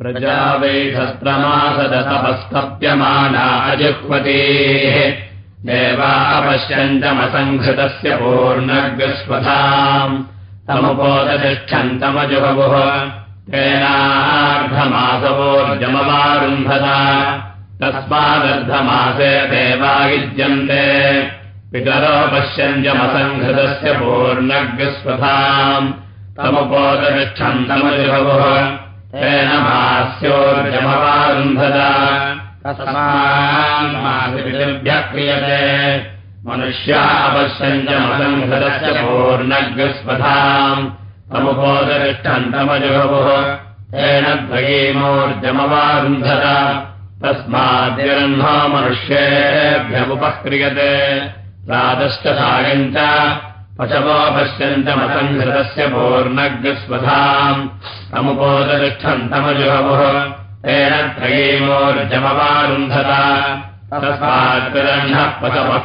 प्रजा वैधस्त्रमासदतपस्तप्यमाना अजुह्वतेः देवापश्यन्तमसङ्घृतस्य पूर्णग्स्वधाम् तमुपोदतिष्ठन्तमजुहवुः तेनार्धमासवोर्जमवारुन्धता तस्मादर्धमासे देवायुज्यन्ते पितरो पश्यञ्जमसङ्घृतस्य पूर्णग्स्वधाम् तमुपोदतिष्ठन्तमजुहवुः तेन मास्योर्जमवारुन्धता तस्मान्मासिभ्यः क्रियते। मनुष्या अपश्यञ्जमसङ्घृतस्य पूर्णग्स्वधाम् तमुपोदतिष्ठन्तमजुहवुः तेन द्वयीमोर्जमवारुन्धत तस्माद्विरह्नो मनुष्येभ्यमुपक्रियते प्रातश्च सायम् च पशवो पश्यन्तमसङ्घृतस्य पूर्णग्स्वधाम् तमुपोदतिष्ठन्तमजुहवुः तेन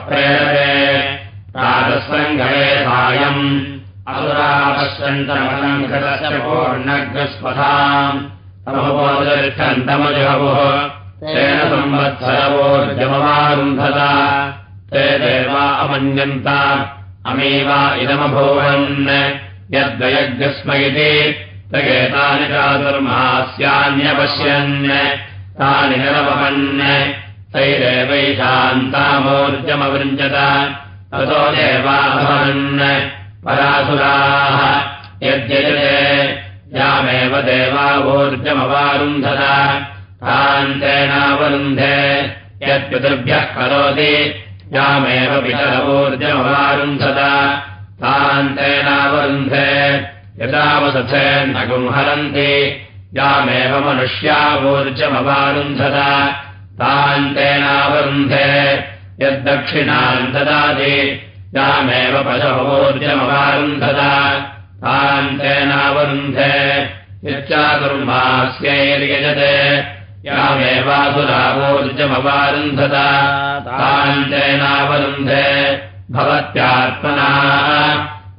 प्रेरते प्रातःसङ्घरे सायम् असुरापश्यन्तमसङ्घृतस्य पूर्णग्स्वधाम् तमुपोदतिष्ठन्तमजुहवुः तेन संवत्सरवोर्जमवारुन्धत ते देवा अमन्यन्त अमेवा इदमभूवन् यद्वयग्स्म इति तगेतानि चातुर्मास्यान्यपश्यन् तानि निरवपन् तैरेवैशान्तामोर्जमवृञ्जत ततो देवाभवन् परासुराः यद्यजते यामेव देवावोर्जमवारुन्धत तान्तेनावरुन्धे यत्पितृभ्यः करोति यामेव पितरवोर्जमवारुन्धत तान्तेनावरुन्धे यदावसथेन्न गुंहरन्ति यामेव मनुष्यावोर्जमवारुन्धत। तान्तेनावरुन्धे यद्दक्षिणाम् ददाति यामेव पशवोर्जमवारुन्धत। तान्तेनावरुन्धे यच्चातुर्मास्यैर्यजते यामेवासुरावोर्जमवारुन्धत तान्तेनावरुन्धे भवत्यात्मना।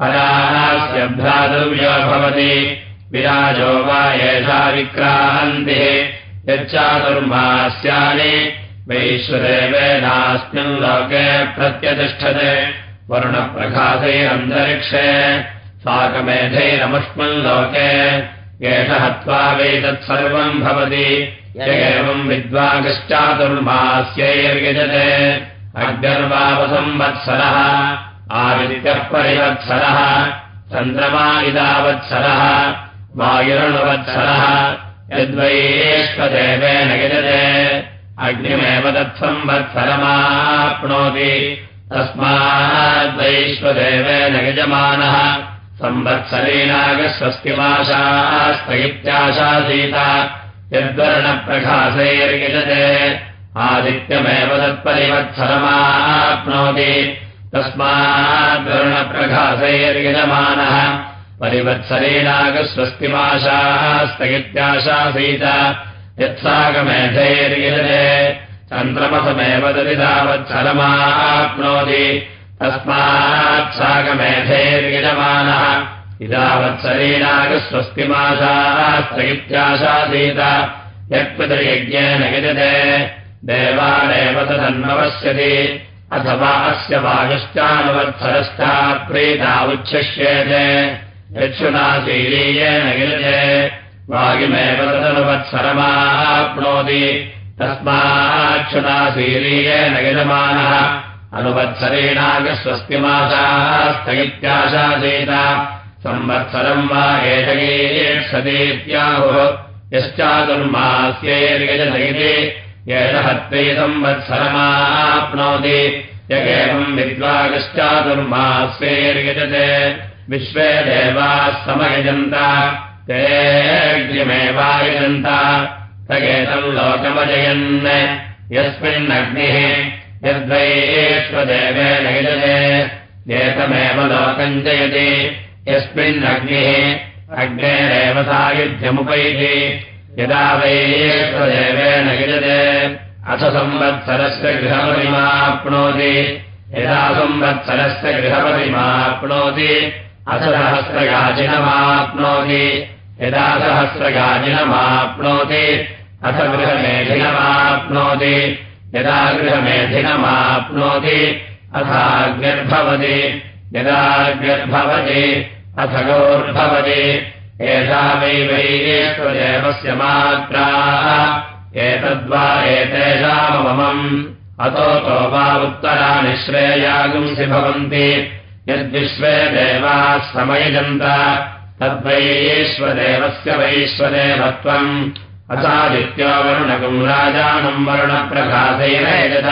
परास्य भ्रातृव्यो भवति। विराजो वा एषा विक्रान्तिः। यच्चातुर्मास्यानि वैश्वदेवेनास्मिन् लोके प्रत्यतिष्ठते। वरुणप्रकाशैरन्तरिक्षे साकमेधैरमुष्मन् लोके एष हत्वा वेतत्सर्वम् भवति। य एवम् विद्वागश्चातुर्मास्यैर्यजते अग्निर्वावसंवत्सरः आदित्यः परिवत्सरः चन्द्रमा इदावत्सरः वायुरणुवत्सरः यद्वैष्वदेवेन यजते। अग्निमेव तत्संवत्सरमाप्नोति तस्माद्वैश्वदेवेन यजमानः संवत्सरेणागस्वस्तिमाशास्तयित्याशासीत यद्वर्णप्रकाशैर्यजते आदित्यमेव तत्परिवत्सरमाप्नोति। तस्माद्वर्णप्रकाशैर्यजमानः परिवत्सरेणागस्वस्तिमाशास्तयित्याशासीत यत्सागमेधैर्यजते। चन्द्रमसमेव ददितावत्सरमाप्नोति तस्मात् सागमेधैर्यजमानः। इदावत्सरेणागस्वस्तिमाशास्त्रयित्याशासीत यत्पितृयज्ञेन यजते। देवानेव तदन्वपश्यति अथवा अस्य वायुश्चानुवत्सरश्चाप्रीता उच्छिष्येते। यच्छुनाशीलीयेन यजते। वायुमेव तदनुवत्सरमाप्नोति। तस्माच्छुनाशीलीयेन यजमानः अनुवत्सरेणागस्वस्तिमाशास्तयित्याशासीत संवत्सरम् वा एषगीक्षतीत्याहुः यश्चातुर्मास्यैर्यजत इति येषहत्वै संवत्सरमाप्नोति। य एवम् विद्वागश्चातुर्मास्यैर्यजते विश्वे देवाः समयजन्त। तेऽग्निमेवायजन्त तगेतम् लोकमजयन्। यस्मिन्नग्निः यद्वैष्वदेवेन यजते एतमेव लोकम् जयति। यस्मिन्नग्निः अग्नेरेव सायुध्यमुपैति। यदा वैश्वदेवेन यजते अथ संवत्सरस्य गृहपरिमाप्नोति। यदा संवत्सरस्य गृहपरिमाप्नोति अथ सहस्रयाचिनमाप्नोति यदा सहस्रगाजिनमाप्नोति अथ गृहमेधिनमाप्नोति यदा गृहमेधिनमाप्नोति अथाग्निर्भवति। यदाग्निर्भवति अथ गौर्भवति एषा वै वैरेष्वदेवस्य मात्रा एतद्वा एतेषाममम् अतो तो वा उत्तराणि श्रेयागुंसि भवन्ति। यद्विश्वे देवाः समयजन्त तद्वैश्वदेवस्य वैश्वदेवत्वम् असादित्यो वरुणकम् राजानम् वरुणप्रघातैरेजत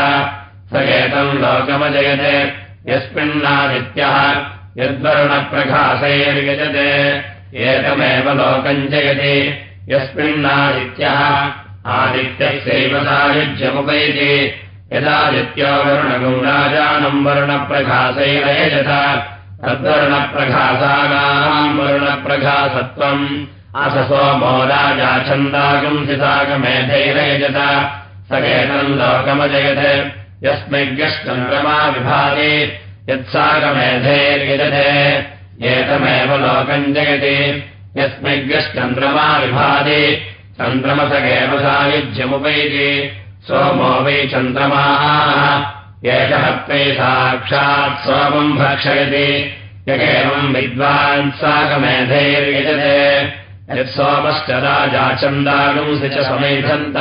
स एतम् लोकमजयते। यस्मिन्नादित्यः यद्वरुणप्रघासैर्यजते एकमेव लोकम् जयति। यस्मिन्नादित्यः आदित्यस्यैव सायुज्यमुपैति। यदादित्यो वरुणगम् राजानम् वरुणप्रघासैरयजत तद्वर्णप्रघासागाम् वरुणप्रघासत्वम् अथ सोमो राजा छन्दागंसितागमेधैरयजत स एतम् लोकमजयत्। यस्मैग्यश्चन्द्रमा विभाति। यत्सागमेधैर्यजते। एतमेव लोकम् जयति यस्मैग्यश्चन्द्रमा विभाति। चन्द्रमसगेव सायुज्यमुपैति। सोमो वै चन्द्रमाः। एषः त्वै साक्षात् सोमम् भक्षयति। यगेवम् विद्वान् साकमेधैर्यजते यत्सोमश्च राजा चन्दागुंसि च समेधन्त।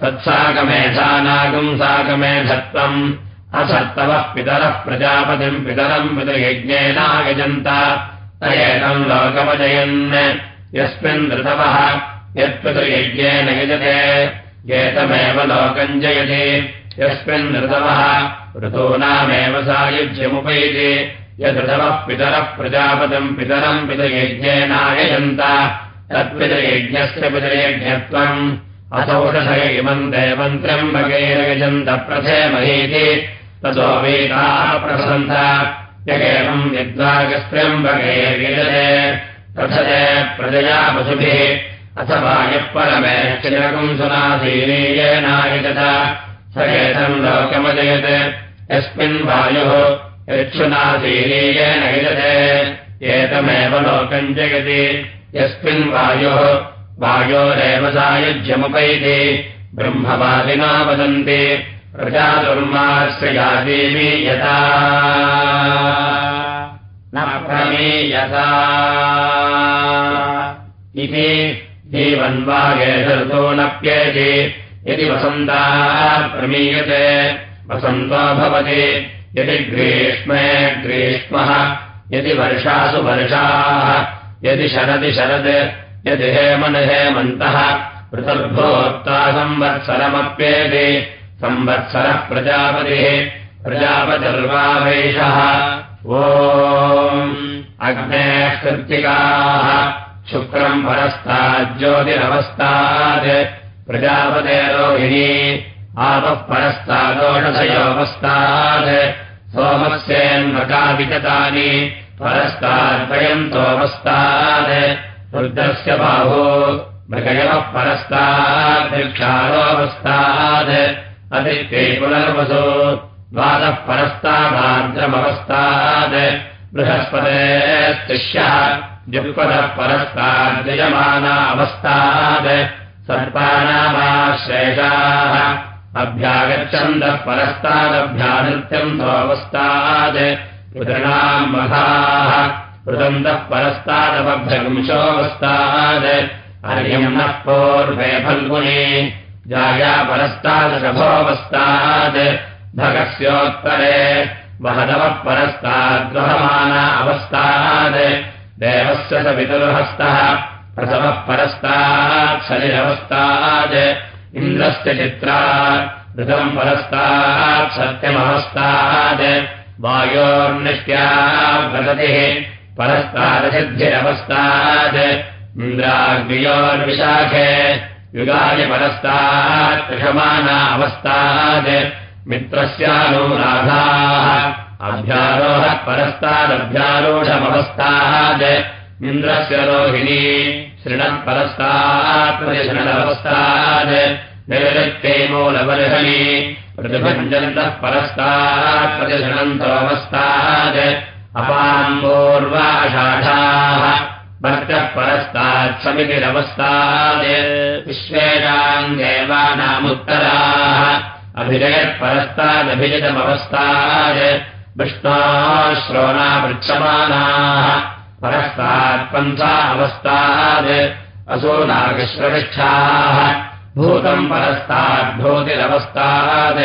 तत्साकमेधानागुम् साकमेधत्वम्। असत्तवः पितरः प्रजापतिम् पितरम् पितृयज्ञेनायजन्त एतम् लोकमजयन्। यस्मिन् ऋतवः यत्पितृयज्ञेन यजते। एतमेव लोकम् जयति। यस्मिन् ऋतवः ऋतूनामेव सायुज्यमुपैति यदृतवः पितरः प्रजापतिम् पितरम् पितृयज्ञेनायजन्त तत्पितृयज्ञस्य पितृयज्ञत्वम् असौषधय इमम् देवन्त्रम् भगैरयजन्त प्रथेमहीति ततो वेदाः प्रसन्त। यगेवम् विद्वागस्त्र्यम् भगैर्यजते। प्रथते प्रजया पशुभिः। अथवा यः परमे चिरकम् सुनाधीनीयेनायजत स एतम् लोकमजयत्। यस्मिन् वायुः यच्छुनाधीनीयेन यजते एतमेव लोकम् जयति यस्मिन् वायुः वायोरेव सायुज्यमुपैति। ब्रह्मवादिना वदन्ति प्रजादुर्मास्य यादेवी यथा न प्रमीयता। इति जीवन्वागेषतो नप्येति यदि वसन्ताः प्रमीयते वसन्तो भवति यदि ग्रीष्मे ग्रीष्मः यदि वर्षासु वर्षाः यदि शरदि शरद् यदि हेमन् हेमन्तः पृथर्भोक्ता संवत्सरमप्येति संवत्सरः प्रजापतिः प्रजापतिर्वावैषः ओ अग्नेः कृत्तिकाः शुक्रम् परस्ताज्योतिरवस्तात् प्रजापते रोहिणी आपः परस्तादोषधयोऽवस्तात् सोमस्येन्मकाविततानि परस्ताद्वयन्तोऽवस्तात् रुद्रस्य बाहो मृगयवः परस्ताद्भिक्षारोऽवस्तात् अदित्यै पुनर्वसो द्वादः परस्तादार्द्रमवस्तात्। बृहस्पतेस्तिष्यः जुक्पदः परस्ताद्यजमाना अवस्थात् सर्पाणामाश्रेषाः अभ्यागच्छन्दः परस्तादभ्यानृत्यम् सोऽवस्थात् रुदृणाम् मघाः रुदन्तः परस्तादवभ्यगुंशोऽवस्थात् अर्यम् नः पूर्वे फल्गुणे। जाया परस्तादशभोऽवस्थात् भगस्योत्तरे। वहदवः परस्ताद्वहमाना अवस्थात्। देवस्य स पितुर्हस्तः प्रसवः परस्तात् शनिरवस्थात् इन्द्रस्य चित्रा ऋतम् परस्तात् सत्यमवस्थात् वायोर्निष्ट्या प्रगतिः परस्तादसिद्धिरवस्थात् इन्द्राग्नियोर्विशाखे युगाय परस्तात् कृषमाना अवस्थात् मित्रस्यानुराधाः अभ्यारोहः परस्तादभ्यारोषमवस्थात् इन्द्रस्य रोहिणी शृणः परस्तात् शृणवस्तात् निरक्ते मूलबर्हणि प्रतिभञ्जन्तः परस्तात् प्रतिशृणन्तोऽवस्थात् अपाम् पूर्वाषाढाः भर्तः परस्तात्समितिरवस्तात् विश्वेषाम् देवानामुत्तराः अभिजयत्परस्तादभिजितमवस्तात् विष्णोश्रोणा पृच्छमानाः परस्तात्पन्था अवस्थात् असोनागश्रविष्ठाः भूतम् परस्ताद्भूतिरवस्तात्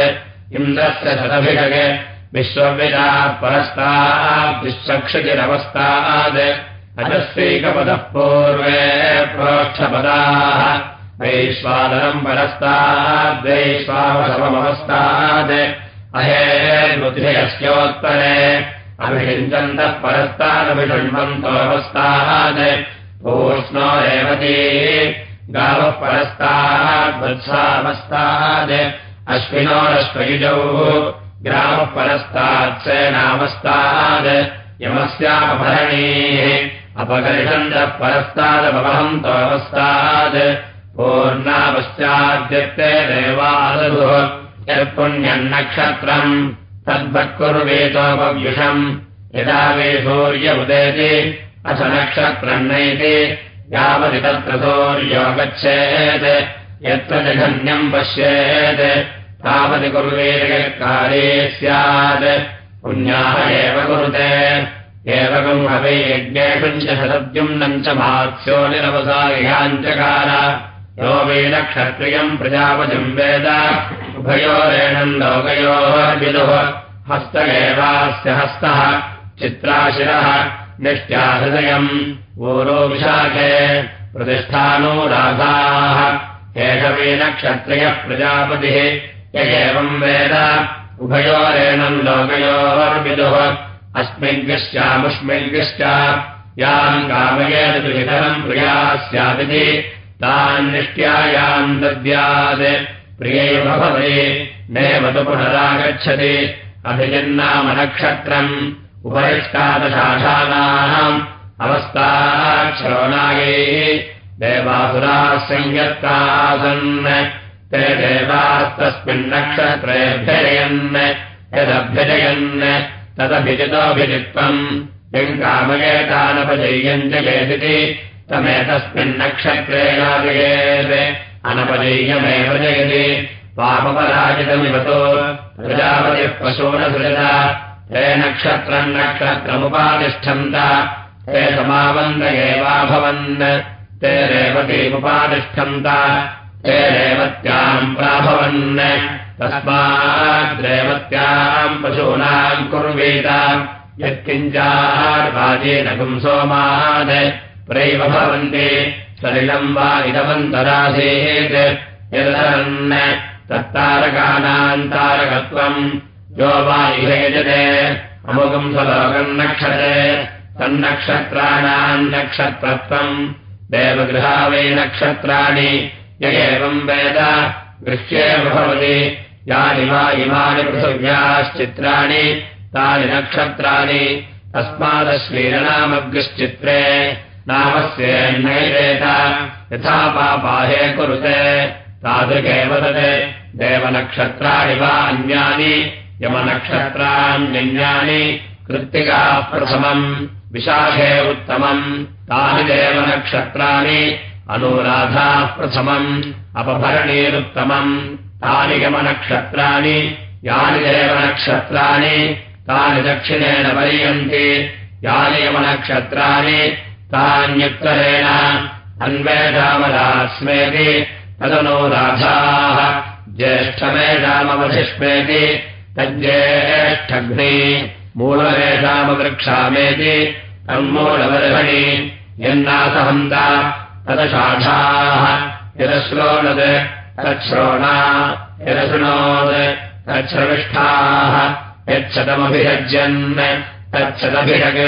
इन्द्रस्य शतभिषगे विश्वविदाः परस्ताद्विश्वक्षितिरवस्तात् अजस्यैकपदः पूर्वे प्रोक्षपदाः वैश्वादनम् परस्ताद्वैश्वावशमवस्थात् अहे बुद्धिरस्योत्तरे अभिषिञ्चन्तः परस्तादभिषण्वन्तोऽवस्थात् पूष्णो रेवती। गावः परस्ताद्वत्सावस्तात् अश्विनोरश्वयुजौ। ग्रामः परस्तात् सेनावस्तात् यमस्यापभरणीः अपगर्षन्तः परस्तादपवहन्तोऽवस्थात् पूर्णापश्चाद्यत्ते देवादुः यत्पुण्यन्नक्षत्रम् तद्वत्कुर्वेतोपव्युषम् यदा वे सूर्य उदेति अथ नक्षत्रम् नैति यावति तत्र सूर्यो गच्छेत् यत्र जघन्यम् पश्येत् तावति कुर्वेदकाले स्यात्। पुण्याः एव कुरुते एवकम् हवे यज्ञेषम् च शतद्युम्नम् च मात्स्यो निरवसायाञ्चकार यो वेदक्षत्रियम् प्रजापतिम् वेद उभयोरेणम् लोकयोर्विदुः हस्त एवास्य हस्तः चित्राशिरः निष्ट्याहृदयम् ऊरो विशाखे प्रतिष्ठानो राधाः। एषवेनक्षत्रियः प्रजापतिः। य एवम् वेद उभयोरेणम् लोकयोर्विदुः अस्मिग्श्चामुष्मिग्श्च याम् कामयेतुहितरम् प्रिया स्यादिति तान्निष्ट्यायाम् दद्यात् प्रियैव भवति नैव तु पुनरागच्छति। अभिजन्नामनक्षत्रम् अवस्थाक्षरोणायै देवासुराः संयत्तासन् ते देवास्तस्मिन्नक्षत्रेऽभ्यजयन् यदभ्यजयन् तदभिजितोऽभिजित्वम् यम् कामयेतानपजय्यम् जयेदिति तमेतस्मिन्नक्षत्रेणाजयेत् अनपजय्यमेव जयति। पापपराजितमिवतो। प्रजापतिः पशूनसृजत हे नक्षत्रम् नक्षत्रमुपातिष्ठन्त हे समावन्त एवाभवन् ते रेवतीमुपातिष्ठन्त ते रेवत्याम् प्राभवन्। तस्माद्रेवत्याम् पशूनाम् कुर्वीत। यत्किञ्चार्वाजेन पुंसोमान् प्रैव भवन्ति सलिलम् वा इदमन्तरासेत् यदरन् तत्तारकानाम् तारकत्वम् यो वा इहेजते। अमुकम् स्वलोकम् नक्षते। तन्नक्षत्राणाम् नक्षत्रत्वम् देवगृहा वै नक्षत्राणि। एवम् वेद। गृह्येव भवति यानि वा इमानि पृथिव्याश्चित्राणि। तानि नक्षत्राणि। तस्मादश्लीलनामग्श्चित्रे नामस्येन्नैरेत यथा पापाहे कुरुते तादृगेव तत् देवनक्षत्राणि वा अन्यानि यमनक्षत्राण्यन्यानि कृत्तिकाः प्रथमम् विशाखे उत्तमम् तानि देवनक्षत्राणि अनुराधाः प्रथमम् अपभरणीरुत्तमम् तानि यमनक्षत्राणि यानि देवनक्षत्राणि तानि दक्षिणेन पर्यन्ति यानि यमनक्षत्राणि तान्युत्तरेण अन्वेषामदास्मेति तदनुराधाः ज्येष्ठमेषामवधिष्मेति तज्ज्येष्ठघ्नि मूलमेषामवृक्षामेति तन्मूलवर्हणि यन्नासहन्त तदशाखाः यदश्रोणत् तच्छ्रोणा यदशृणोत् तच्छ्रविष्ठाः यच्छतमभिषज्यन् तच्छदभिषग्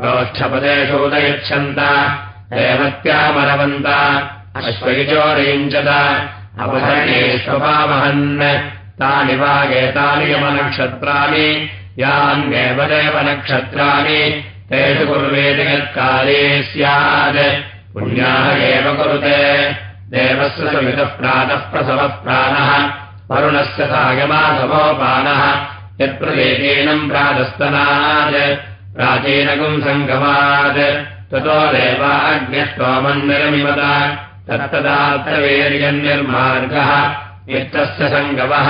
प्रोष्ठपदेषु उदयच्छन्त देवत्यामरवन्त अश्वयुजोरयुञ्चत अपहरणेष्वपावहन् तानि वा एतानि यमनक्षत्राणि यान्येव देवनक्षत्राणि तेषु कुर्वेति यत्काले स्यात् पुण्याः एव कुरुते देवस्य सवितः प्रातः प्रसवः प्राणः वरुणस्य सागमासमोपानः यत्प्रदेशीनम् प्रातस्तनात् प्राचीनकम् सङ्गमात् ततो देवाग्न्यष्टोमन्निरमिमत तत्तदात्रवीर्यन्निर्मार्गः इत्यस्य सङ्गवः।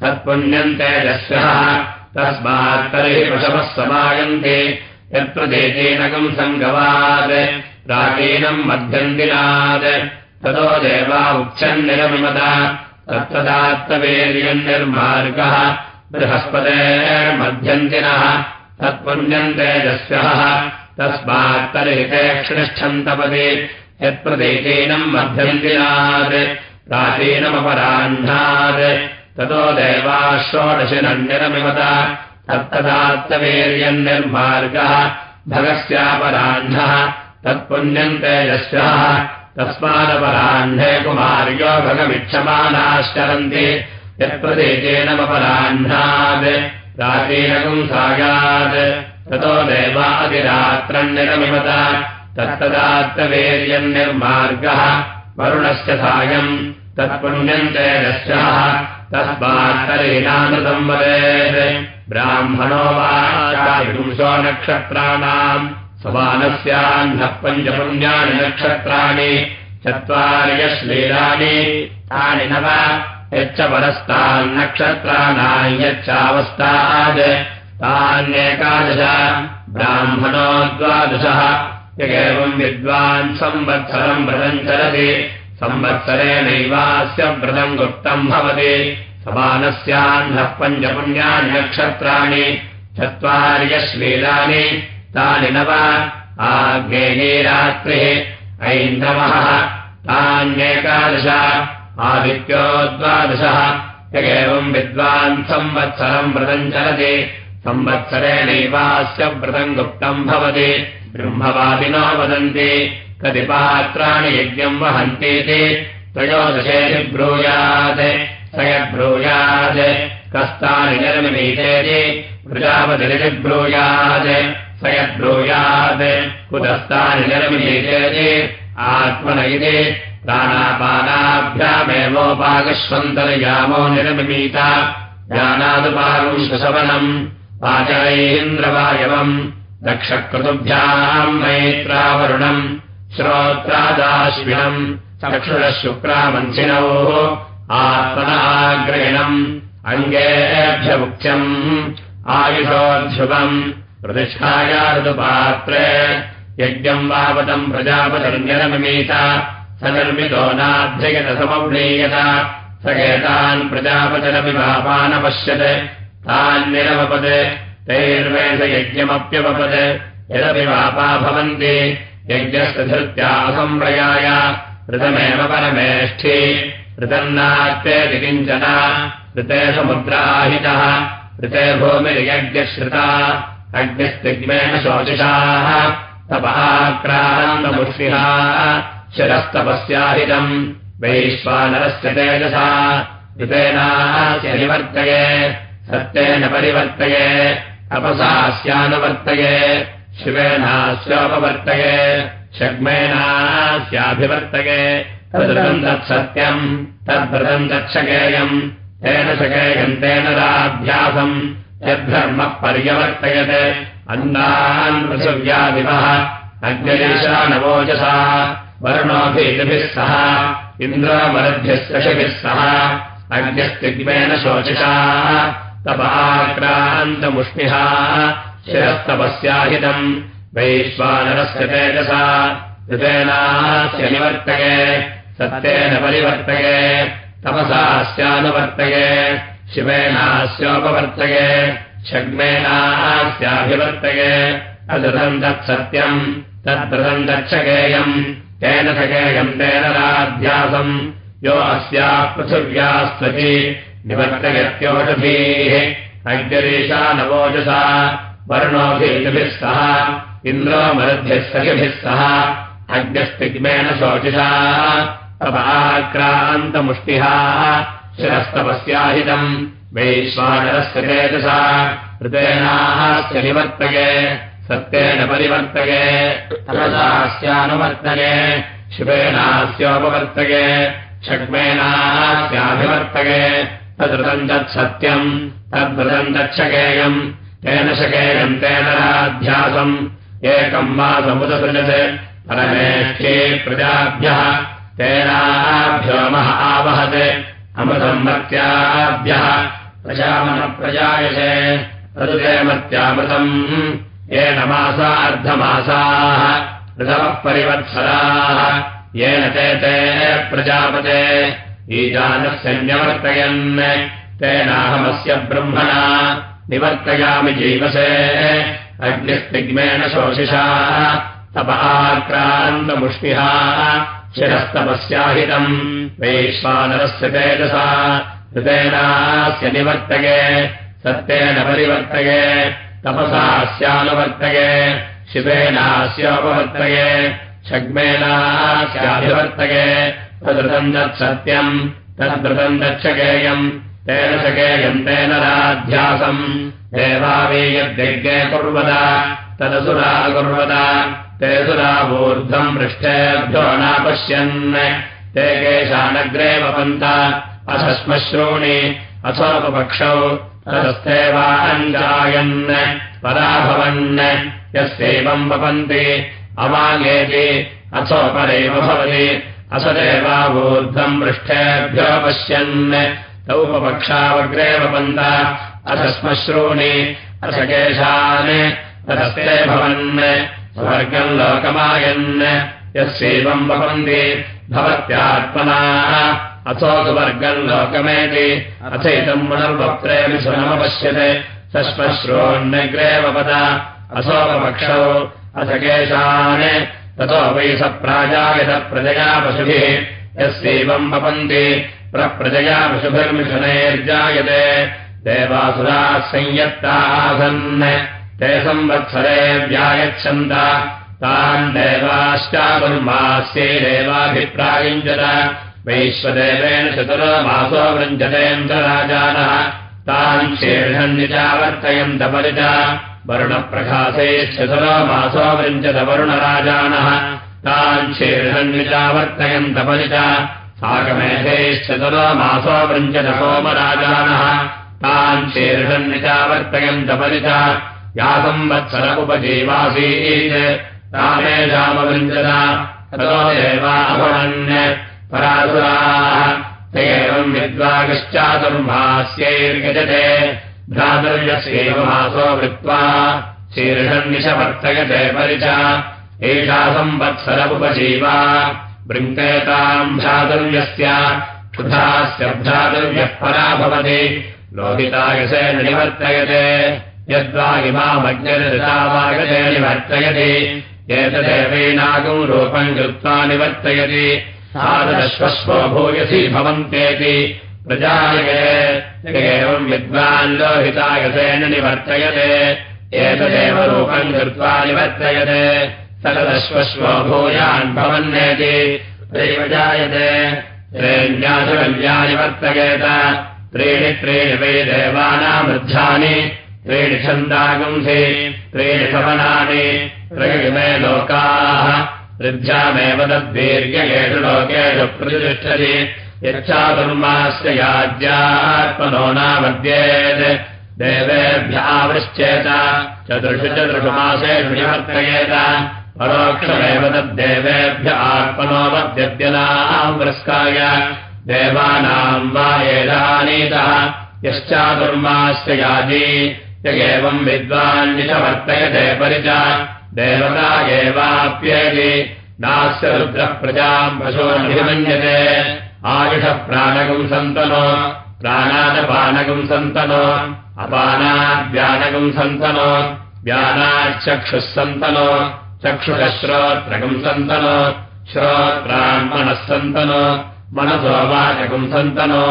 तत्पुण्यन्ते यस्यः तस्मात् तर्हि पशवः समायन्ते यत्र देतेनकम् सङ्गवात् प्राचीनम् मध्यन्दिनात्। ततो देवा उच्यन्निरमिमत तत्तदात्तवीर्यन्निर्मार्गः। बृहस्पतेर्मध्यन्तिनः तत्पुण्यन्ते यस्यः तस्मात् तर्हि ते क्षिष्ठन्तपदे यत्प्रदेशेनम् मध्यन्तिनात् प्राचीनमपराह्नात् ततो देवा षोडशिनन्यरमिमत तत्तदात्तवीर्यन्निर्मार्गः भगस्यापराह्नः तत्पुण्यन्ते यस्याः तस्मादपराह्ने कुमार्यो भगमिच्छमानाश्चरन्ति। यत्प्रदेशेनमपराह्नात् प्राचीनकम् सागात् ततो देवादिरात्रन्निरमिमत तत्तदात्तवीर्यन्निर्मार्गः वरुणस्य सायम्। तत्पुण्यन्ते यस्याः तस्मात्तरीनामृतम् वदेत् ब्राह्मणो वांशो नक्षत्राणाम्। समानस्याह्नः पञ्चपुण्यानि नक्षत्राणि चत्वार्यश्लीलानि तानि नव यच्च परस्तान्नक्षत्राणाम् यच्चावस्ताद् तान्येकादश ब्राह्मणो द्वादशः यगेवम् विद्वान् संवत्सरम् व्रतम् चलति। संवत्सरेणैवास्य व्रतम् गुप्तम् भवति। समानस्याह्नः पञ्चपुण्यानि नक्षत्राणि चत्वार्यश्लीलानि तानि नव। आज्ञेयीरात्रिः ऐन्द्रवः तान्येकादश आदित्यो द्वादशः। यगेवम् विद्वान् संवत्सरम् व्रतम् चलति। संवत्सरेणैवास्य व्रतम् गुप्तम् भवति। ब्रह्मवादिनो वदन्ति कति पात्राणि यज्ञम् वहन्तीति त्रयोदशेति ब्रूयात् स यद्ब्रूयात् कस्तानि निर्मिमीतेति प्रजापतिरिति ब्रूयात् स यद्ब्रूयात् कुतस्तानि निर्मिमीतेति आत्मन इति प्राणापानाभ्यामेवोपाकश्वन्तर्यामो निर्मिमीता। ज्ञानादुपाकम् शशवनम् पाचैन्द्रवायवम् दक्षक्रतुभ्याम् मैत्रावरुणम्। श्रोत्रादाश्विनम्। चक्षुरः शुक्रामन्सिनोः आत्मनाग्रहिणम् अङ्गेभ्यमुख्यम्। आयुषोऽध्युवम् प्रतिष्ठाया ऋतुपात्रे यज्ञम् वावतम् प्रजापतिर्निरममीत स निर्मितो नाध्ययतसमव्रीयत स एतान् प्रजापतिरपि पापानपश्यत् तान्निरमपत् तैर्वेदयज्ञमप्यवपत्। यदपि वापा भवन्ति। यज्ञस्य धृत्या असम्प्रयाय। ऋतमेव परमेष्ठि। ऋतन्नात्तेति किञ्चन ऋते समुद्राहितः। ऋते भूमिर्यज्ञश्रुता। अग्निस्तिग्मेण शोचिषाः। तपहाक्रान्तमुष्मिहाः शिरस्तपस्याहितम् वैश्वानरस्य तेजसा। ऋतेनास्य निवर्तये। सत्येन परिवर्तये। अपसास्यानुवर्तये। शिवेनास्योपवर्तये। शग्मेनास्याभिवर्तये। तदृतम् तत्सत्यम् तद्व्रतम् तच्छकेयम् तेन शकेयम् तेन राभ्यासम्। यद्धर्मः पर्यवर्तयत्। अन्नान् पृथिव्यादिवः। अग्निशानवोजसा वर्णोभिभिः सह इन्द्रामरद्भिः शशिभिः सह अग्निस्तिग्मेन शोचिषा तपाक्रान्तमुष्मिहा शिरस्तपस्याहितम् वैश्वानरस्य तेजसा ऋतेनास्य निवर्तये सत्येन परिवर्तये तपसास्यानुवर्तये शिवेनास्योपवर्तये शग्मेनास्याभिवर्तये अदृतम् तत्सत्यम् तद्व्रतम् दक्षकेयम् तेन सकेयम् तेन राध्यासम् यो अस्याः पृथिव्यास्त्वचि निवर्तयत्योषधीः अग्निरीशा नवोजसा वर्णोभिभिः सह। इन्द्रो मरुद्भिः सखिभिः सह। शोचिषा। तपाक्रान्तमुष्टिहा। शिरस्तपस्याहितम्। वैश्वानरस्य तेजसा। ऋतेनास्य निवर्तये सत्येन परिवर्तये तपसास्यानुवर्तये शिवेनास्योपवर्तये षड्मेनास्याभिवर्तये तदृतम् तत्सत्यम् तद्वृतम् तच्छकेयम् तेन शकेयम् तेन राध्यासम् एकम् मा समुदसृजते परमेष्ठे प्रजाभ्यः। तेनाभ्यो मह आवहते। अमृतम्मत्याभ्यः प्रजामनप्रजायते मत्यामृतम् येन मासा अर्धमासाः ऋतवः परिवत्सराः। येन ते ते प्रजापते ईजानस्य न्यवर्तयन्। तेनाहमस्य ब्रह्मणा निवर्तयामि जीवसे। अग्निस्तिग्मेण शोषिषा तप आक्रान्तमुष्टिः शिरस्तपस्याहितम् वैश्वानरस्य तेजसा हृतेनास्य निवर्तये सत्येन परिवर्तये तपसास्यानुवर्तये शिवेनास्योपवर्तये षग्मेनास्याभिवर्तये तदृतम् तत्सत्यम् तद्वृतम् दक्षगेयम् तेन शकेयम् तेन राध्यासम् देवावीयद्यज्ञे कुर्वद तदसुरा कुर्वद ते सुरावूर्ध्वम् पृष्ठेभ्यो नापश्यन्। ते केशानग्रे वपन्त अशश्मश्रूणि अथोपपक्षौ तदस्तेवाञ्जायन् पराभवन् यस्यैवम् वपन्ति अवाङ्गेति अथोपरेव भवति असदेवावूर्ध्वम् पृष्ठेभ्यो पश्यन् तौपपक्षावग्रे वपन्त अथश्मश्रूणि अशकेशान् तदस्ते भवन् स्वर्गम् लोकमायन् यस्यैवम् वपन्ति भवत्यात्मनाः अथो सुवर्गम् लोकमेति अथैतम् पुनर्वक्त्रेऽपि सुनमपश्यते सश्मश्रोन्नग्रे वपद असोपपक्षौ अथ केशान्। ततो वै स प्राजायत प्रजया पशुभिः। यस्यैवम् वपन्ति। प्रप्रजया पशुभिर्मिषुनैर्जायते। देवासुराः संयत्तासन्। ते संवत्सरे व्यायच्छन्त। तान् देवाश्चातुर्मास्यैरेवाभिप्रायुञ्जत वैश्वदेवेन चतुर्मासो वृञ्जतेन्द्रराजानः तान् शीर्षन्निचावर्तयन्त परिच वरुणप्रकाशैश्चतुर्मासो वृञ्जत वरुणराजानः तान् शीर्षन्निचावर्तयन्त परिच साकमेधैश्चतुर्मासो वृञ्जत सोमराजानः तान् शीर्षन्निचावर्तयन्त परिच या संवत्सर उपजीवासीत्। ततो देवाभवन् परासुराः ते एवम् विद्वागश्चातुर्मास्यैर्गजते भ्रातुर्यस्यैव मासो वृत्त्वा शीर्षन्निशवर्तयते परिच। एषा संवत्सर उपजीवा वृङ्केताम् भ्रातुर्यस्य। क्षुधास्य भ्रातुर्यः परा भवति। लोहितायसेन निवर्तयते। यद्वा इमामज्ञऋतावागते निवर्तयति। एतदेवैनागम् रूपम् कृत्वा निवर्तयति सादश्वश्वो भूयसि भवन्तेति प्रजायते। एवम् विद्वान् लोहितायसेन निवर्तयते। एतदेव रूपम् कृत्वा निवर्तयते। सदश्वश्वो भूयान् भवन्नेति दैव जायते त्रेण्यासुकल्या निवर्तयेत त्रीणि त्रीणि वै देवानामृद्ध्यानि त्रीणि छन्दागुंसि। त्रीणि सवनानि त्रयिमे लोकाः वृद्ध्यामेव तद्वीर्येषु लोकेषु प्रतिष्ठति यच्चातुर्मास्य याज्यात्मनो नामद्येत् देवेभ्यावश्चेत चतुर्षु चतुर्षु मासेषु निवर्तयेत। परोक्षमेव तद्देवेभ्य आत्मनो मद्यद्यनाम् पुरस्काय देवानाम् वा एदानीतः यश्चातुर्मास्य याजी य एवम् विद्वान्निषवर्तयते परिच देवता एवाप्येति नास्य रुद्रः प्रजाम् पशोऽभिमन्यते आयुषः प्राणकम् सन्तनो प्राणादपानकम् सन्तनो अपानाद्व्यानकम् सन्तनो व्यानाच्चक्षुः सन्तनो चक्षुषश्रोत्रकम् सन्तनो श्रोत्रान्मनः सन्तनो मनसो वाचकम् सन्तनो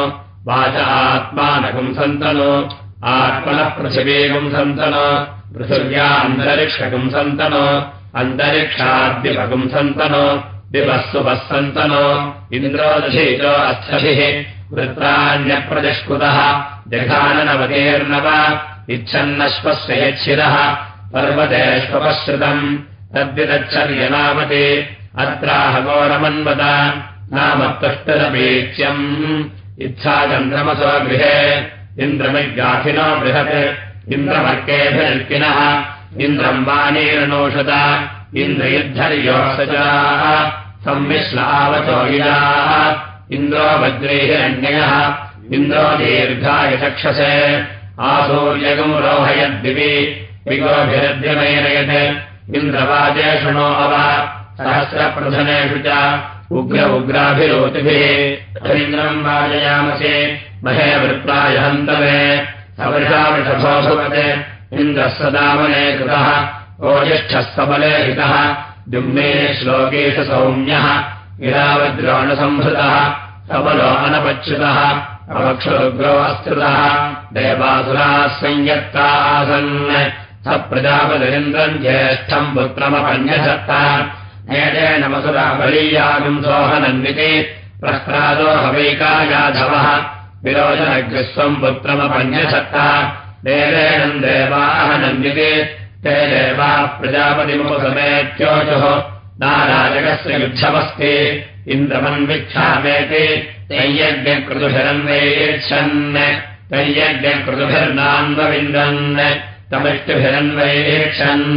वाच आत्मानकम् सन्तनो आत्मनः पृथिवीकम् सन्तनो पृथिव्या अन्तरिक्षकम् सन्तनो अन्तरिक्षाद्विपकम् सन्तनो दिवः सुपः सन्तनो इन्द्रोदशीतो अस्थभिः वृत्राण्यप्रतिष्कृतः जघाननवतीर्नव इच्छन्नश्वस्य यच्छिरः पर्वतेष्वपश्रुतम् तद्विदच्छर्यनामति अत्राहघोरमन्वत नाम तुष्टरपीच्यम् इच्छा चन्द्रमसो गृहे इन्द्रमिगाथिनो बृहत्। इन्द्रमर्केभिर्किनः इन्द्रम् वाणीर्णोषत इन्द्रयुद्धर्योसजाः संमिश्लावचोगिलाः इन्द्रो वज्रैरण्ययः इन्द्रो दीर्घाय चक्षसे। आसूर्यगम् रोहयद्दिवि विगोभिरद्यमैरयत्। इन्द्रवाजे शृणो अव। सहस्रप्रधनेषु च। उग्र उग्राभिरोतिभिः। इन्द्रम् वाजयामसे महे वृत्ताय हन्तवे सवृषावृषभोऽभवत् इन्द्रः सदामने कृतः। ओजिष्ठः सबले हितः। दुग्ने श्लोकेश सौम्यः। गिरावद्रोणसंहृतः सबलो अनपच्युतः। अवक्षुरुग्रो अस्कृतः देवासुराः संयत्ता आसन्। स प्रजापतिरिन्द्रम् ज्येष्ठम् पुत्रमपन्यसत्ता। एतेनमसुरा बलीयागम् सोहनन्विते। प्रह्लादो हवैका याधवः विरोचनग्रस्वम् पुत्रमपन्यसत्ता देवेणम् देवाहनन्विते ते देवाः प्रजापतिमुपसमेत्योचुः नाराजकस्य युद्धमस्ति। इन्द्रमन्विच्छामेति तैयज्ञकृतुभिरन्वैच्छन् तैयज्ञकृतुभिर्नान्वविन्दन् तमिष्टिभिरन्वैक्षन्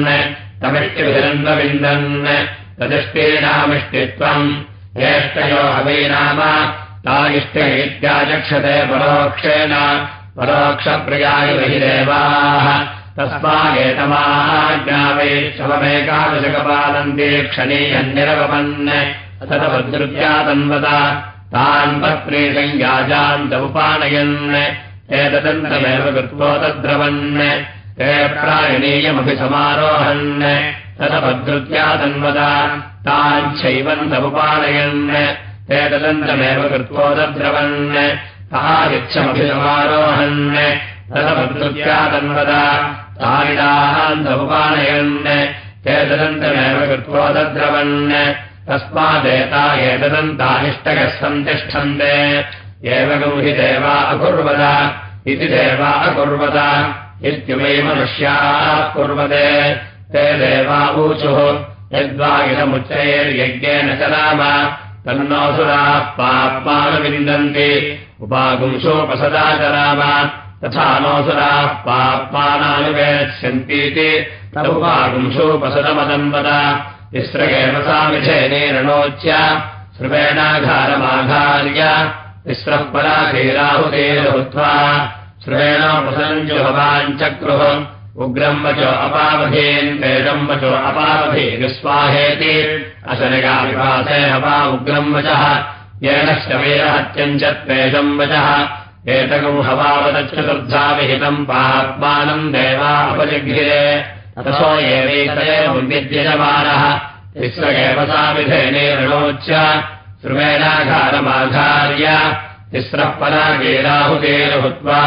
तमिष्टिभिरन्वविन्दन्। तदिष्टीनामिष्टित्वम्। ज्येष्ठयो हवै नाम ता इष्टैत्याचक्षते परोक्षेण परोक्षप्रियाय हि देवाः। तस्मागेतमाज्ञावै शवमेकादशकपालन्ते क्षणीयन्निरवपन्। तदवद्रुत्या तन्वता तान् पत्रे संयाजान्त उपानयन् एतदन्तमेव कृत्वो तद्रवन्। ते प्रायणीयमभिसमारोहन्। तदभद्रुत्या तन्वता ताञ्छैवन्तमुपानयन् एतदन्तमेव कृत्वो तद्रवन् तायच्छमभिसमारोहन् तदभद्रुत्या तन्वता तारिणान्तमुपानयन् एतदन्तमेव कृत्वो तद्रवन् तस्मादेता एतदन्तानिष्टकः सन्तिष्ठन्ते। एवम् हि देवा अकुर्वत इति देवा अकुर्वत इत्युमे मनुष्याः कुर्वते। ते देवा ऊचुः यद्वा इदमुच्चैर्यज्ञेन च नाम तन्नोऽसुराः च नाम तथा नोऽसुराः पाप्मानानुवेत्स्यन्तीति तदुपागुंसोपसदमदन्वत तिस्रगेव सामिधेनेरणोच्य श्रुवेणाघारमाघार्य तिस्रः पराधीराहुतेरहुत्वा। श्रुवेणोपसञ्जुभवाञ्चक्रुः उग्रम् वचो अपावधीन् तेजम् वचो अपावधि विस्वाहेति अशनगाविपासे हवा उग्रम् वचः। येन शवेरहत्यम् च त्वेषम् वचः। एतकम् हवावदच्चतुर्धा विहितम् पात्मानम् देवा उपजिघ्रे तथो एवैतयमुद्यजमानः तिस्रगेव साविधेने ऋणोच्य श्रुवेणाघारमाघार्य तिस्रः परागेराहुतेरभूत्वा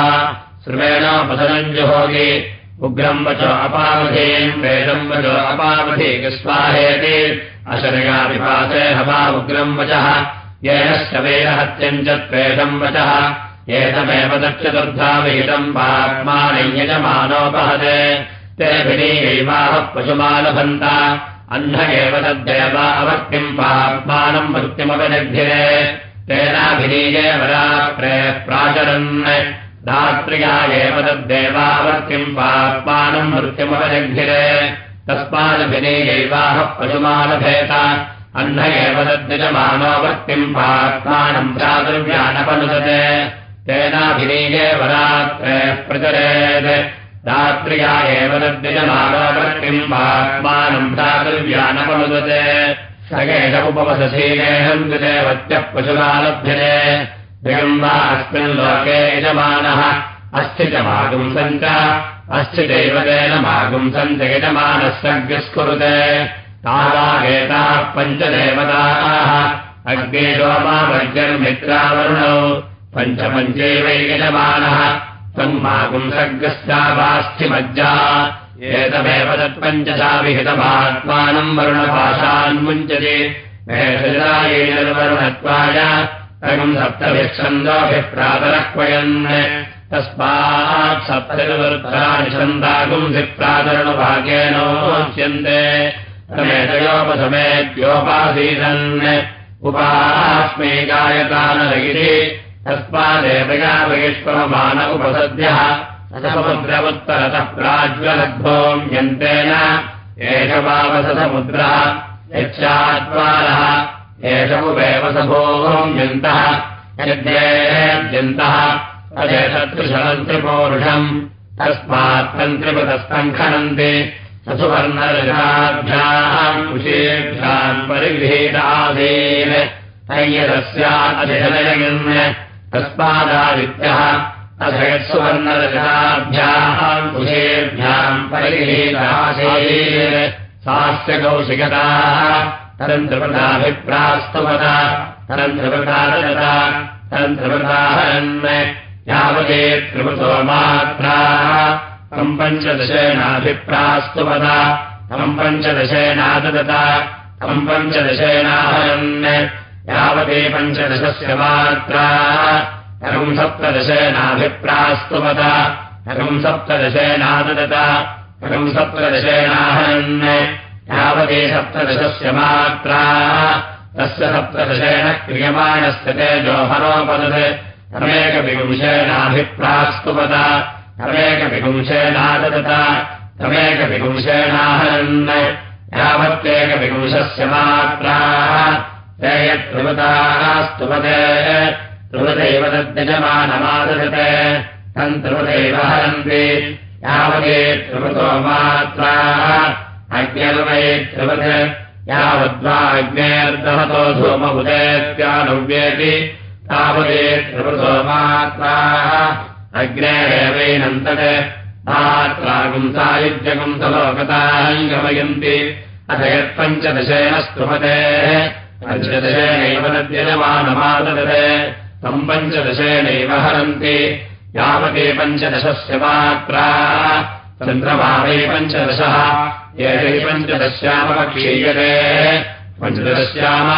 श्रुवेणोपसनम् जुहोगि उग्रम् वचो अपावधीम् वेदम् वचो अपावधि विस्वाहेति अशनगाविपासे हवा उग्रम् वचः येन शवेरहत्यम् च त्वेषम् वचः एतमेव दक्षचतुर्धा विहितम् पात्मानयजमानोपहते ते विनीयैवाः पशुमालभन्त अह्न एव तद्देव अवर्तिम् पात्मानम् वृत्तिमपनिर्भिरे तेनाभिनीये वरात्रे प्राचरन् धात्र्या एव तद्देवावर्तिम् पात्मानम् मृत्युमपनिर्भिरे तस्मादभिनीयैवाः पशुमालभेत। अह्न एव तद्यजमानोवर्तिम् पात्मानम् प्रादुर्व्यानपनुदते वरात्रे प्रचरेत्। रात्र्या एव तद्विजमानोवर्तिम् पात्मानम् प्रादुर्व्यानपनुदते सगेश उपवसशीलेहम् कृतेवत्यः पशुरालभ्यते जगम् वा अस्मिन् लोके यजमानः। अस्ति च च। अस्ति दैवतेन यजमानः सज्ञस्कुरुते तावागेताः पञ्चदेवताः। अग्नेशोमावर्गर्मित्रावरुणौ पञ्चपञ्चैवैयजमानः तन्मागुंसर्गस्यावास्थिमज्जा एतमेव तत्पञ्चसा विहितमात्मानम् वरुणपाशान्मुञ्चति। वरुणत्वाय अयम् सप्तभिच्छन्दोभिः प्रातरक्वयन् तस्मात् सप्तनिवृत्तानि छन्दागुंसि प्रातरणभागेनोच्यन्ते तमेतयोपसमेत्योपासीदन् उपास्मै गायतानलगिरि तस्मादेवया वैष्पमान उपसद्यः समुद्रमुत्तरतः प्राज्वलद्भोम्यन्तेन एष वावसमुद्रः यच्चाद्वारः एषमुपेवसभोम्यन्तः यद्वेद्यन्तः तदेतत्रिशतन्त्रिपौरुषम् तस्मात्तन्त्रिपतस्तम् खनन्ति स सुवर्णरजाभ्याम् कुशेभ्याम् परिगृहीताधीन् तय्यदस्याधिषलयन् तदन्त्रपदाभिप्रास्तवता तदन्त्रपदादता तदन्त्रपदाहरन् यावते त्रिपतो मात्राः तम् पञ्चदशेनाभिप्रास्तु पदा तम् पञ्चदशेनाददता तम् पञ्चदशेनाहरन् यावते पञ्चदशस्य मात्रा नकम् सप्तदशेनाभिप्रास्तु पदा नकम् सप्तदशेनाददता नकम् सप्तदशेनाहरन् यावते सप्तदशस्य मात्रा। तस्य सप्तदशेन क्रियमाणस्य तेजोहरोपदत् तमेकविपुंशेनाभिप्रास्तु पदा तमेकविपुंशेनाददता तमेकविपुंशेनाहरन् यावत्येकविपुंशस्य मात्राः। ते यत्त्रुवताः स्तुवते त्रुवदैव तद्यजमानमाददते तम् त्रुवदैव हरन्ति। यावते त्रुवतो मात्राः अज्ञलवये त्रुवत् यावद्वा अग्नेर्दहतो धूमबुधेत्यानुव्येति तावते त्रिवृतो मात्राः अथ यत्पञ्चदशेन स्तुमतेः पञ्चदशेनैव नद्यजमानमाददते। तम् पञ्चदशेनैव हरन्ति। यावते पञ्चदशस्य मात्रा चन्द्रमावै पञ्चदशः। एषै पञ्चदश्यामपक्षीयते पञ्चदश्यामा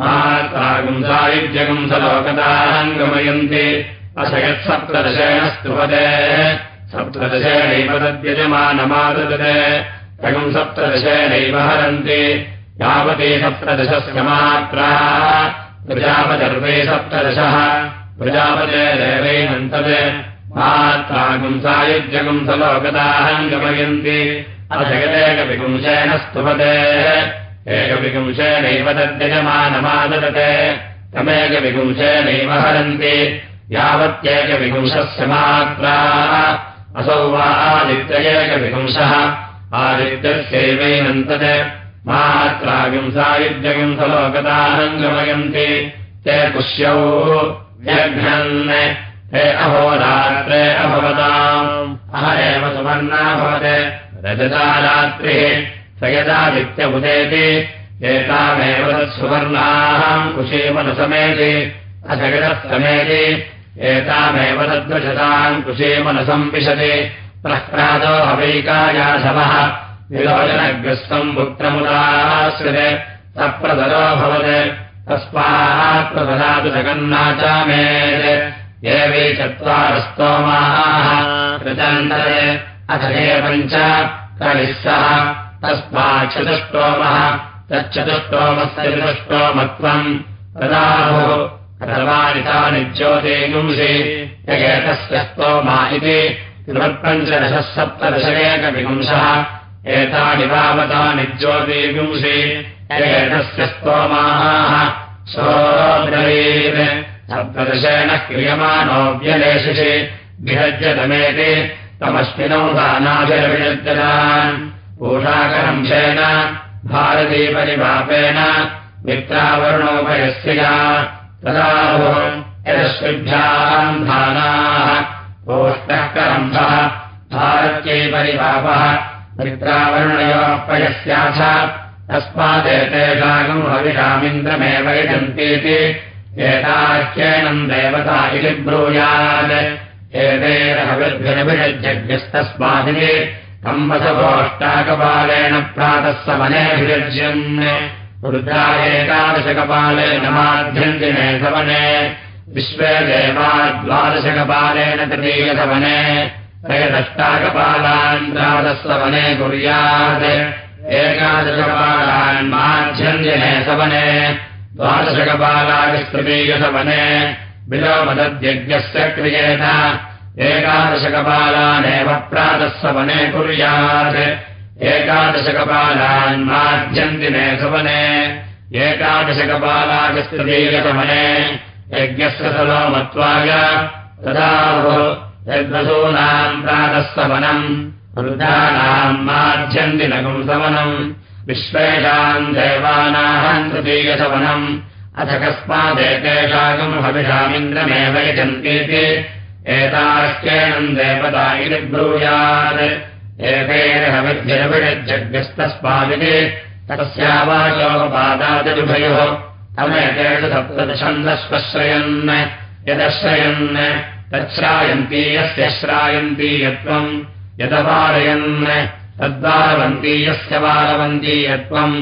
मात्रागुम् सायुज्यगुम् सलोकताहम् गमयन्ति असयत्सप्तदशेन स्तुवते सप्तदशेनैव तद्यजमानमाददते तगुम् सप्तदशेनैव हरन्ति। यावते सप्तदशस्य मात्रा। प्रजापदर्वे सप्तदशः प्रजापतेरेवैनन्तत् मात्रागुम् सायुज्यगुम् सलोकताहम् गमयन्ति असयदेकविपुंशेन स्तुवते एकविपुंशेनैव तद्यजमानमाददते तमेकविपुंशेनैव हरन्ति। यावत्येकविपुंशस्य मात्रा। असौ वा आदित्य आदित्यस्यैवैनन्तत् मात्रागिंसायुज्यगिंसलोकताहम् गमयन्ति ते पुष्यौ व्यघ्नन् ते अहोरात्रे अभवताम्। अह एव सुवर्णा भवते रजता रात्रिः स यदादित्यबुदेति एतामेव तत्सुवर्णाहम् कुशीमनसमेति अजगदस्तमेति एतामेव तद्वशताम् कुशीमनसम् विशति प्रह्लादो हवैकायाशवः विलोचनग्रस्तम् पुत्रमुदाश्रिते सप्रदरो भवत् तस्मात् प्रददातु जगन्नाचामेत् एवै चत्वारस्तोमाः कृतन्तरे अथ हे पञ्च कलिः सः तस्मात् चतुष्टोमः तच्चतुष्टोमस्य चतुष्टोमत्वम् तानि ज्योतिगुंसि यगेतस्य स्तोमा इति त्रिवत्पञ्चदशः सप्तदशेकविपुंशः एतानि वावतानि ज्योतिगुंसि यगेतस्य स्तोमाः सोऽब्रवीत्। सप्तदशेन क्रियमाणो व्यलेशिषि विहज्यतमेति तमस्मिनौ दानाभिरविषज्यतान् पूषाकरंशेन भारतीपरिपापेन मित्रावरुणोभयस्य तदाहो यदश्विभ्याम् धानाः ओष्टः करम्भः भारत्यै परिपापः मित्रावरुणयोपयस्याथ तस्मादेतेषागम् हविषामिन्द्रमेव यजन्तीति एताख्येनम् देवता इति ब्रूयात्। एतेरहविर्भिरभिषज्ञस्तस्मादिति कम्बसभोष्टाकपालेन प्रातः समनेऽभिरज्यन् रुद्रा एकादशकपालेन माध्यन्दिने सवने। विश्वे देवा द्वादशकपालेन तृतीयसवने त्रयदष्टाकपालान् द्वादशवने कुर्यात् एकादशकपालान् माध्यन्दिने सवने द्वादशकपालास्तृतीयसवने विलोमदद्यज्ञस्य क्रियेत एकादशकपालानेव प्रातःसवने कुर्यात्। एकादशकपालान् माध्यन्दिने सवने एकादशकपालागस्तदीयसमने यज्ञस्य सलोमत्वाय तदा यद्वसूनाम् प्रातःसवनम् वृद्धानाम् माध्यन्दिनकम् सवनम् विश्वेषाम् देवानाम् तृतीयसवनम् अथ कस्मादेकेषाकम् हविषामिन्द्रमेव यजन्तीति। एताश्चेनम् देवता इति ब्रूयात्। हविद्यविडज्जग्रस्तस्मादिति तस्यावाचोपादादिभयोः अमेकेषु सप्तदशन्दश्वश्रयन्। यदश्रयन्। तच्छ्रायन्तीयस्य श्रायन्तीयत्वम् यदपारयन् तद्वारवन्तीयस्य वारवन्तीयत्वम्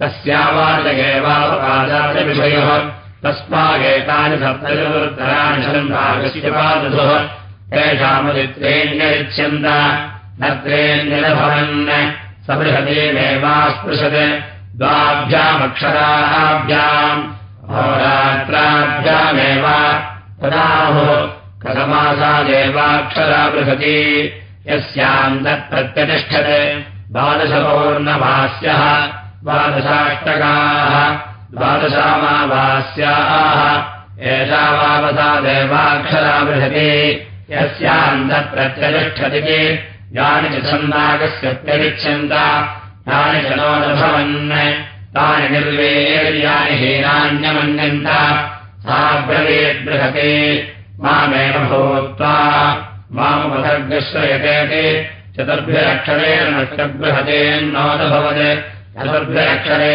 तस्यावाचगेवापपादादिविषयोः तस्मागेतानि सप्तचतुर्धराणि षण्भागस्य पादुः तेषामदित्रेण्यरिच्छन्द न त्रेण्यभवन् सबृहदेवेवास्पृशत् द्वाभ्यामक्षराभ्याम् होरात्राभ्यामेव तदाहुः कथमासादेवाक्षरा बृहति यस्याम् तत्प्रत्यतिष्ठत्। द्वादशपौर्णभास्यः। द्वादशाष्टकाः। द्वादशामावास्याः एषा देवाक्षरा बृहति। यस्यान्तप्रत्यतिष्ठति यानि च छन्दागस्यत्यरिच्छन्त यानि च नोदभवन् तानि निर्वेर्यानि हीनान्यमन्यन्त। सा ब्रवीद्बृहति मामेव भूत्वा मामुपसर्गश्रयते चतुर्भ्यरक्षरेण नष्टबृहतेन्नोदभवत् चतुर्भ्यक्षरे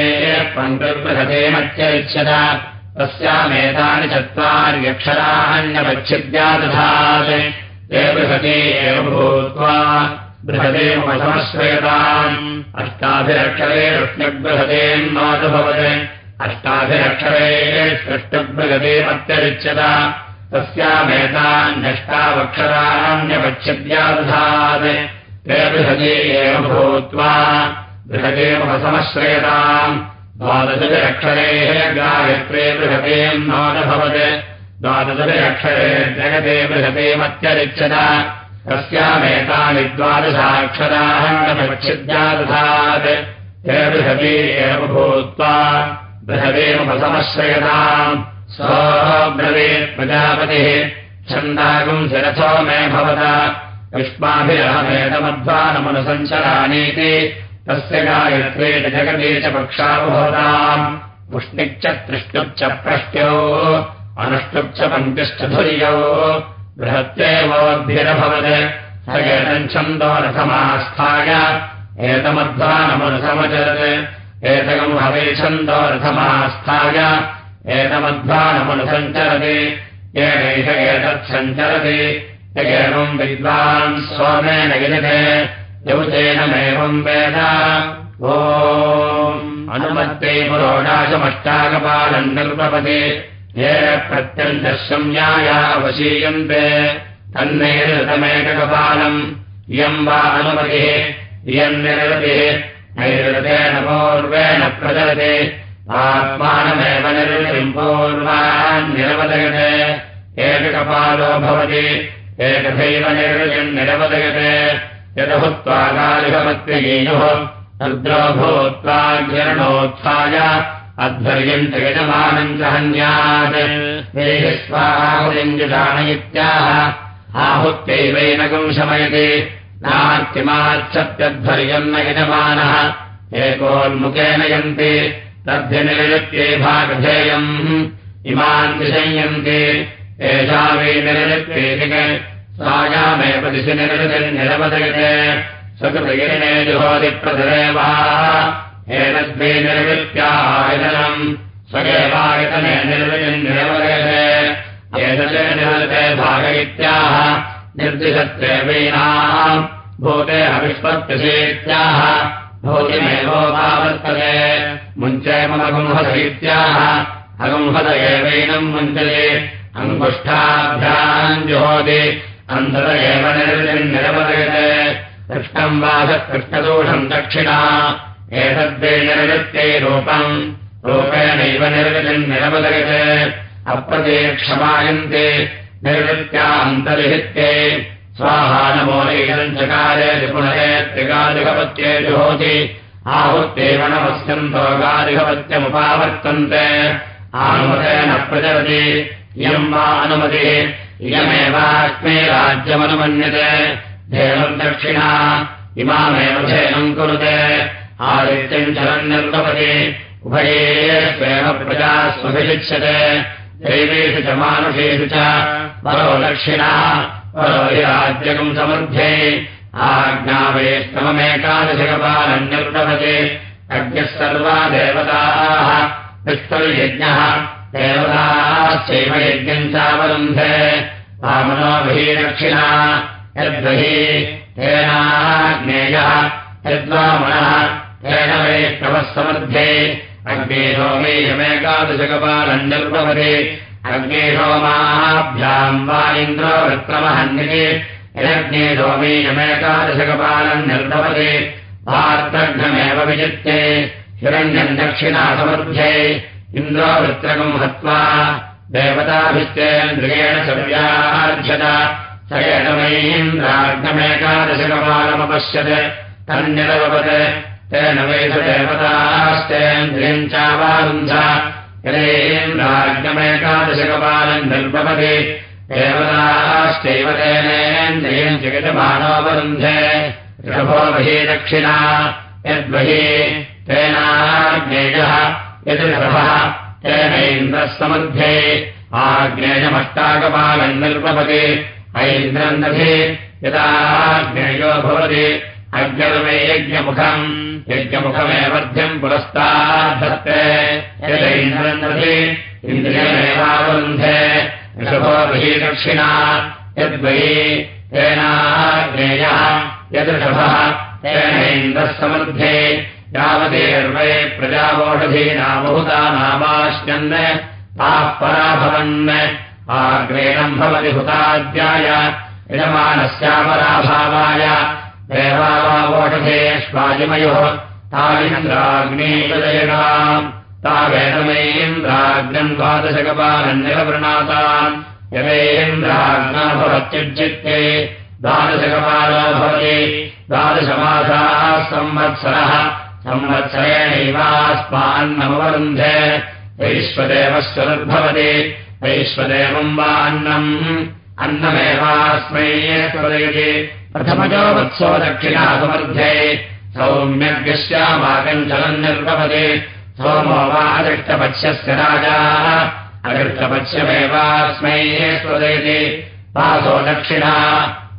पङ्क्तिर्बृहतेमत्यरिच्यत तस्यामेतानि बृहते एव भूत्वा बृहतेमसमश्रयताम् अष्टाभिरक्षरे रुष्ण्यबृहतेन्नोदभवत् अष्टाभिरक्षरे सृष्टबृहतेमत्यरिच्यत तस्यामेतान्यष्टावक्षराण्यवच्छिद्या दधात् ते बृहते एव भूत्वा बृहतेमसमश्रयताम् द्वादशभिरक्षरेः गायत्रे बृहतेन्नोदभवत् द्वादशभिरक्षरे जगते बृहतेमत्यरिच्छत तस्यामेतानि द्वादशाक्षराहण्डमच्छिद्या दधात् हे बृहते एव भूत्वा बृहतेमसमश्रयताम् सोऽब्रवीत् प्रजापतिः। छन्दागुम् शिरथो मे भवत। युष्माभिरहमेतमध्वानमनुसञ्चरानीति। तस्य गायत्रे च जगते च पक्षाभवताम् पुष्णिक् च तृष्टुच्च प्रष्ट्यौ। च पङ्क्तिश्च धुर्यौ। बृहत्येवोद्भिरभवत् स एतम् छन्दो रथमास्थाय। एतमध्वानमनुसमचरत् एतकम् हवे छन्दो रथमास्थाय एतमध्वानमनुसञ्चरति येनैष एतत्सञ्चरति एवम् विद्वान् सोमेन गिजते यौतेनमेवम् वेद। ओ अनुमत्ते पुरोडाशमष्टाकपालम् निर्वपति ये प्रत्यन्तशम्याया अवशीयन्ते तन्नैरतमेककपालम् इयम् वा अनुमतिः इयम् निरतिः नैरतेन पूर्वेण प्रचलति आत्मानमेव पूर्वान् एककपालो भवति एकथैव निर्वृतिम् निरवदयते। यदभूत्वा कालिकमत्रिगीयुः रुद्रो भूत्वा गिरणोत्थाय अध्वर्यम् च यजमानम् च हन्यात्। स्वाहुलिञ्जुषाण इत्याह आहुत्यैवैनकम् शमयति। नार्तिमाच्छत्यध्वर्यम् न यजमानः। एकोन्मुखेन यन्ति तद्भिनिर्लिप्ये भागधेयम्। इमान् विषयन्ति एषा वै निर्लिप्येति सायामेव दिशि निर्वृतिर्निरवदयते सकृतगिरिणे जुहोदिप्रतिरेवा एतद्भि निर्वृत्यायतनम् स्वगेवायतने निर्वृतिर्निरवदयते एतत् निर्वृते भाग इत्याह निर्दिशत्रेवीनाम् भूते अविष्पत्तिशेत्याह ममगुंहत इत्याह अगुंहत एवैनम् मुञ्चते। अङ्गुष्ठाभ्याम् जुहोति। अन्धत एव निर्वृतिर्निरवदयते कृष्णम् वासत्कृष्णदोषम् दक्षिणा। एतद्वे निर्वृत्यै रूपम्। रूपेणैव निर्वृतिम् निरवदयते। अप्रतीक्षमायन्ते निर्वृत्या अन्तर्हित्ये चकारे त्रिपुणये त्रिगादिघपत्ये जुहोति आहुत्येव नमस्यन्तो गादिघपत्यमुपावर्तन्ते आनुमतेन प्रचरति इयम् वा अनुमतिः। इयमेवास्मै राज्यमनुमन्यते। धेनुम् दक्षिणा इमामेव धेनम् कुरुते। आदित्यम् चलम् निर्गपति। उभये स्वेन प्रजा स्वभिलिच्यते दैवेषु च मानुषेषु च। परो दक्षिणा राज्यकम् समर्ध्ये आज्ञावेष्टममेकादशकपालम् निर्गपति अज्ञः सर्वा देवताः विष्टुर्यज्ञः देवताश्चैव यज्ञम् चावरुन्धे। वामनोभिः दक्षिणा यद्वहि तेनाज्ञेयः यद्वामनः तेन वैष्णवः समर्थे अग्नेहोमे यमेकादशकपालम् निर्भवति अग्नेहोमाभ्याम् वा इन्द्रो विक्रमहन्यते यदग्नेहोमे यमेकादशकपालम् निर्भवति वार्तघ्नमेव विजित्ये हिरण्यम् दक्षिणा समर्ध्ये इन्द्रो वृत्रकम् हत्वा स एतमैन्द्राग्नमेकादशकपालमपश्यत् तन्निरवपत् तेन वैषु देवताश्चेन्द्रियम् चावारुन्ध यदेन्द्राग्नमेकादशकपालम् निर्भवति देवताश्चैव तेनेन्द्रियम् जगजमानोपरुन्धे ऋषभो बहि दक्षिणा यद्वहि तेनाज्ञेयः यदृषभः तेनैन्द्रः समध्ये आज्ञेयमष्टाकपालम् निर्भवति ऐन्द्रम् दधि यदाज्ञेयो भवति। अग्निर्मे यज्ञमुखम् यज्ञमुखमेवध्यम् पुरस्ताद्धत्ते यदैन्द्रम् दधि इन्द्रियमेवावरुन्धे। ऋषभो बहि दक्षिणा यद्वयि तेनाज्ञेयः यदृषभः तेनैन्द्रः समृद्धे यावदेर्वे प्रजावोषधीनामहुता नामाश्यन् ताः पराभवन् आग्रेणम् भवति हुताद्याय यजमानस्यापराभावाय देवावावोषधेष्वाजिमयोः ताविन्द्राग्नेयम् तावेदमेन्द्राग्नम् यवेन्द्राग्ना भवत्युज्यत्ये द्वादशकपालो भवति द्वादशमासाः संवत्सरः संवत्सरेणैवास्मान्नमवरुन्धे वैश्वदेवस्वरुद्भवति वैश्वदेवम् वा अन्नम् अन्नमेवास्मै प्रथमजो वत्सो दक्षिणा समर्थे चलम् निर्भवति सोमो वा अदृष्टपक्ष्यस्य राजा। अदृष्टपक्ष्यमेवास्मै स्वदयति वासो दक्षिणा।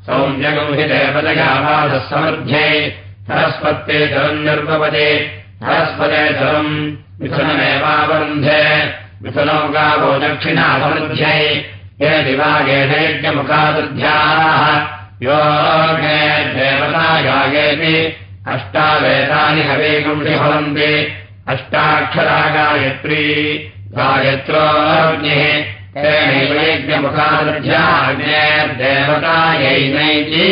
सौम्यगम् हि देवदयावासः समर्ध्ये सरस्वत्ये जलम् निर्भवति सरस्वते जलम् मिथुनमेवावरुन्धे। मिथुनो गावो दक्षिणा समृद्ध्यै। ये दिवागेनैज्ञमुखादृध्याः योगे देवता गायेति अष्टावेदानि हवेगुंसि भवन्ति अष्टाक्षरा गायत्री गायत्रोऽग्निः तेनैव यज्ञमुखादृध्याग्नेर्देवतायै नैति